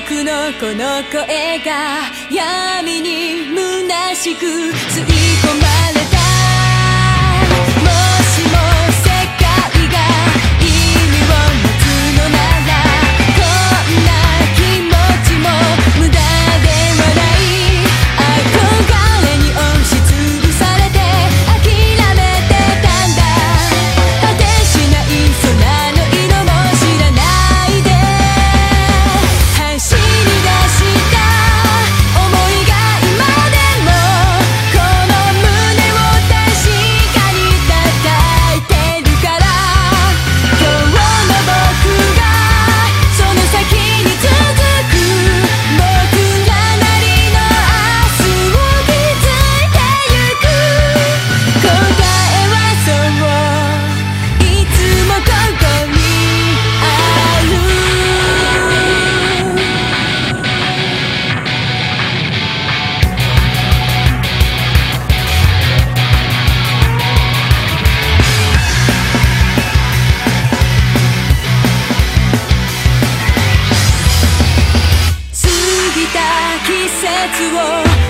僕のこの声が闇に虚しく吸い込まれ節を